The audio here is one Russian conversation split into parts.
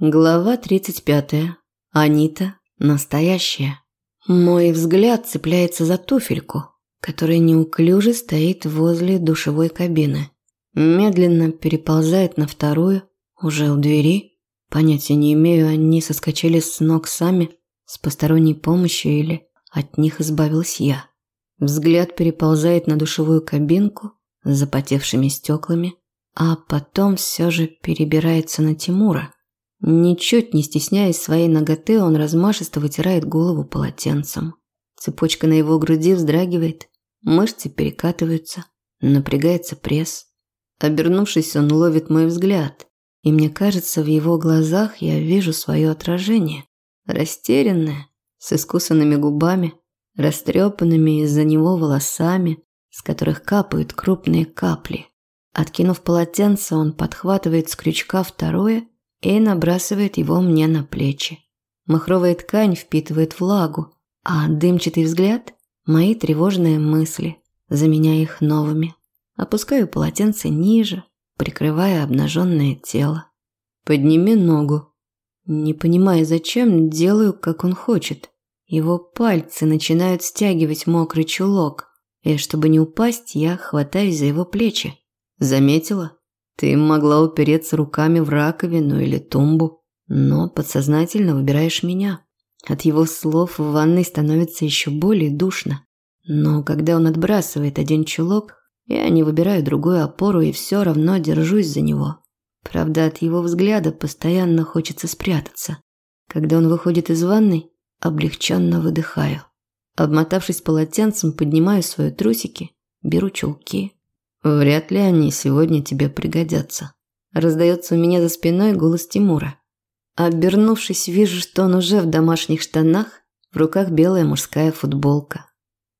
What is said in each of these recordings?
Глава 35. Анита. Настоящая. Мой взгляд цепляется за туфельку, которая неуклюже стоит возле душевой кабины. Медленно переползает на вторую, уже у двери. Понятия не имею, они соскочили с ног сами, с посторонней помощью или от них избавилась я. Взгляд переползает на душевую кабинку с запотевшими стеклами, а потом все же перебирается на Тимура. Ничуть не стесняясь своей ноготы, он размашисто вытирает голову полотенцем. Цепочка на его груди вздрагивает, мышцы перекатываются, напрягается пресс. Обернувшись, он ловит мой взгляд, и мне кажется, в его глазах я вижу свое отражение, растерянное, с искусанными губами, растрепанными из-за него волосами, с которых капают крупные капли. Откинув полотенце, он подхватывает с крючка второе и набрасывает его мне на плечи. Махровая ткань впитывает влагу, а дымчатый взгляд – мои тревожные мысли, заменяя их новыми. Опускаю полотенце ниже, прикрывая обнаженное тело. «Подними ногу». Не понимая зачем, делаю, как он хочет. Его пальцы начинают стягивать мокрый чулок, и чтобы не упасть, я хватаюсь за его плечи. Заметила? Ты могла упереться руками в раковину или тумбу, но подсознательно выбираешь меня. От его слов в ванной становится еще более душно. Но когда он отбрасывает один чулок, я не выбираю другую опору и все равно держусь за него. Правда, от его взгляда постоянно хочется спрятаться. Когда он выходит из ванной, облегченно выдыхаю. Обмотавшись полотенцем, поднимаю свои трусики, беру чулки, Вряд ли они сегодня тебе пригодятся. Раздается у меня за спиной голос Тимура. Обернувшись, вижу, что он уже в домашних штанах, в руках белая мужская футболка.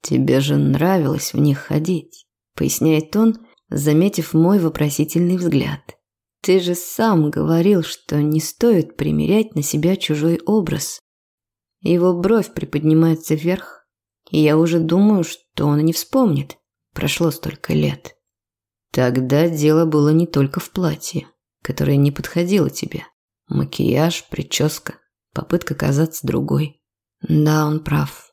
Тебе же нравилось в них ходить, поясняет он, заметив мой вопросительный взгляд. Ты же сам говорил, что не стоит примерять на себя чужой образ. Его бровь приподнимается вверх, и я уже думаю, что он не вспомнит. Прошло столько лет. Тогда дело было не только в платье, которое не подходило тебе. Макияж, прическа, попытка казаться другой. Да, он прав.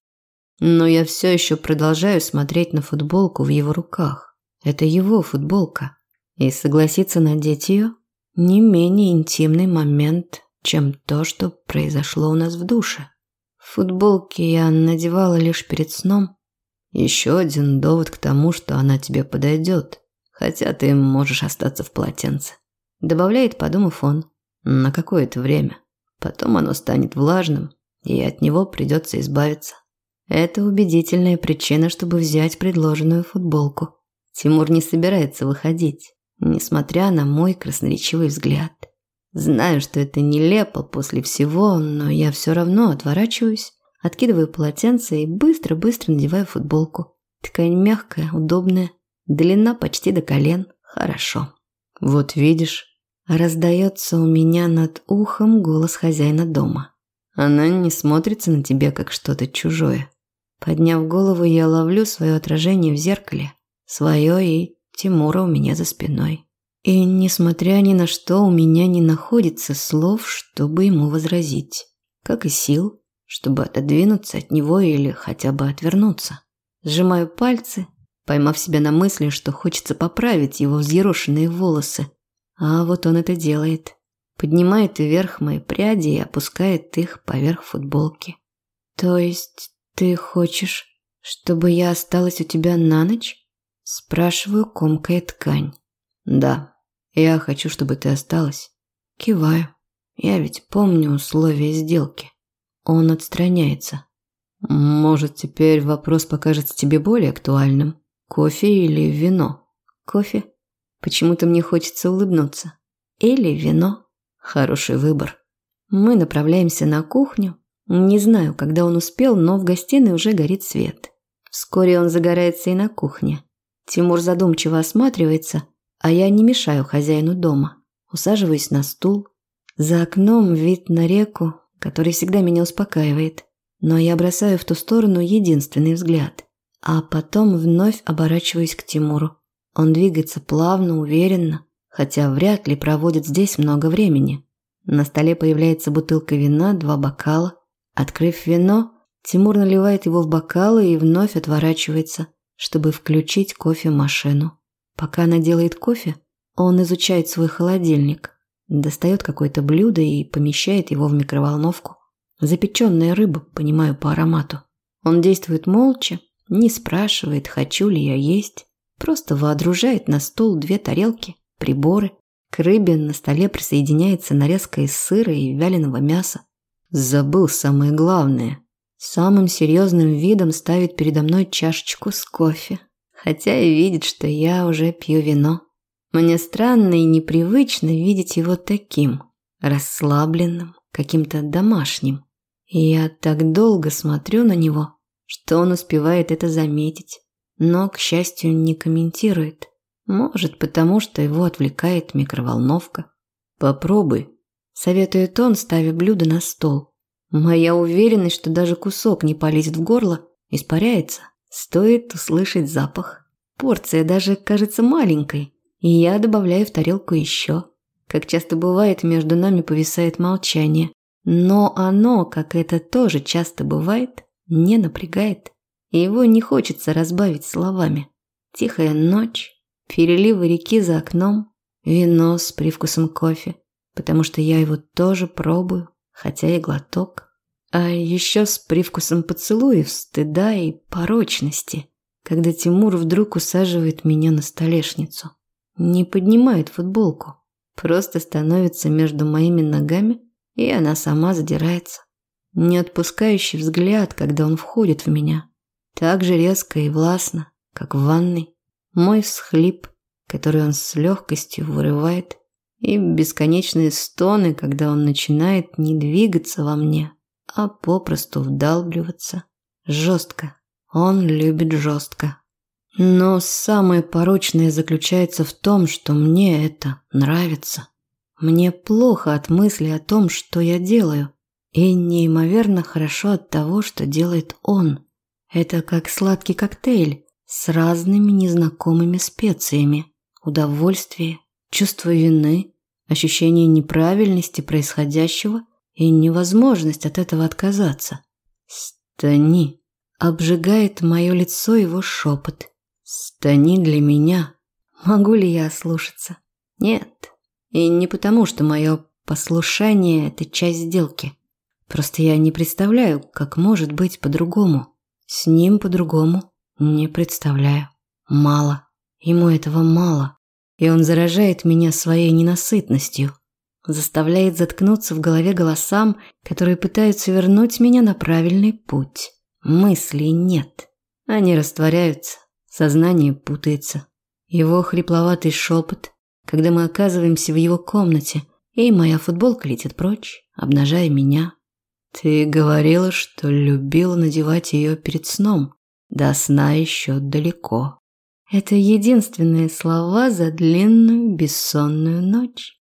Но я все еще продолжаю смотреть на футболку в его руках. Это его футболка. И согласиться надеть ее – не менее интимный момент, чем то, что произошло у нас в душе. Футболки я надевала лишь перед сном. Еще один довод к тому, что она тебе подойдет хотя ты можешь остаться в полотенце. Добавляет, подумав он, на какое-то время. Потом оно станет влажным, и от него придется избавиться. Это убедительная причина, чтобы взять предложенную футболку. Тимур не собирается выходить, несмотря на мой красноречивый взгляд. Знаю, что это нелепо после всего, но я все равно отворачиваюсь, откидываю полотенце и быстро-быстро надеваю футболку. Ткань мягкая, удобная, Длина почти до колен. Хорошо. Вот видишь, раздается у меня над ухом голос хозяина дома. Она не смотрится на тебя как что-то чужое. Подняв голову, я ловлю свое отражение в зеркале. Свое и Тимура у меня за спиной. И, несмотря ни на что, у меня не находится слов, чтобы ему возразить. Как и сил, чтобы отодвинуться от него или хотя бы отвернуться. Сжимаю пальцы, поймав себя на мысли, что хочется поправить его взъерошенные волосы. А вот он это делает. Поднимает вверх мои пряди и опускает их поверх футболки. То есть ты хочешь, чтобы я осталась у тебя на ночь? Спрашиваю, комкая ткань. Да, я хочу, чтобы ты осталась. Киваю. Я ведь помню условия сделки. Он отстраняется. Может, теперь вопрос покажется тебе более актуальным? Кофе или вино? Кофе. Почему-то мне хочется улыбнуться. Или вино. Хороший выбор. Мы направляемся на кухню. Не знаю, когда он успел, но в гостиной уже горит свет. Вскоре он загорается и на кухне. Тимур задумчиво осматривается, а я не мешаю хозяину дома. Усаживаюсь на стул. За окном вид на реку, который всегда меня успокаивает. Но я бросаю в ту сторону единственный взгляд – а потом вновь оборачиваюсь к Тимуру. Он двигается плавно, уверенно, хотя вряд ли проводит здесь много времени. На столе появляется бутылка вина, два бокала. Открыв вино, Тимур наливает его в бокалы и вновь отворачивается, чтобы включить кофемашину. Пока она делает кофе, он изучает свой холодильник, достает какое-то блюдо и помещает его в микроволновку. Запеченная рыба, понимаю по аромату. Он действует молча, не спрашивает, хочу ли я есть, просто воодружает на стол две тарелки, приборы. К рыбе на столе присоединяется нарезка из сыра и вяленого мяса. Забыл самое главное. Самым серьезным видом ставит передо мной чашечку с кофе, хотя и видит, что я уже пью вино. Мне странно и непривычно видеть его таким, расслабленным, каким-то домашним. Я так долго смотрю на него, что он успевает это заметить, но, к счастью, не комментирует. Может, потому что его отвлекает микроволновка. «Попробуй», – советует он, ставя блюдо на стол. Моя уверенность, что даже кусок не полезет в горло, испаряется. Стоит услышать запах. Порция даже кажется маленькой, и я добавляю в тарелку еще. Как часто бывает, между нами повисает молчание. Но оно, как это тоже часто бывает, не напрягает. И его не хочется разбавить словами. Тихая ночь, переливы реки за окном, вино с привкусом кофе, потому что я его тоже пробую, хотя и глоток. А еще с привкусом поцелуев, стыда и порочности, когда Тимур вдруг усаживает меня на столешницу. Не поднимает футболку, просто становится между моими ногами, и она сама задирается. Не отпускающий взгляд, когда он входит в меня. Так же резко и властно, как в ванной. Мой всхлип, который он с легкостью вырывает, и бесконечные стоны, когда он начинает не двигаться во мне, а попросту вдалбливаться. Жестко. Он любит жестко. Но самое порочное заключается в том, что мне это нравится. Мне плохо от мысли о том, что я делаю, и неимоверно хорошо от того, что делает он. Это как сладкий коктейль с разными незнакомыми специями. Удовольствие, чувство вины, ощущение неправильности происходящего и невозможность от этого отказаться. «Стани!» – обжигает мое лицо его шепот. «Стани для меня!» Могу ли я ослушаться? Нет. И не потому, что мое послушание – это часть сделки. Просто я не представляю, как может быть по-другому. С ним по-другому не представляю. Мало. Ему этого мало. И он заражает меня своей ненасытностью заставляет заткнуться в голове голосам, которые пытаются вернуть меня на правильный путь. Мыслей нет. Они растворяются, сознание путается. Его хрипловатый шепот, когда мы оказываемся в его комнате, и моя футболка летит прочь, обнажая меня. Ты говорила, что любила надевать ее перед сном. До сна еще далеко. Это единственные слова за длинную бессонную ночь.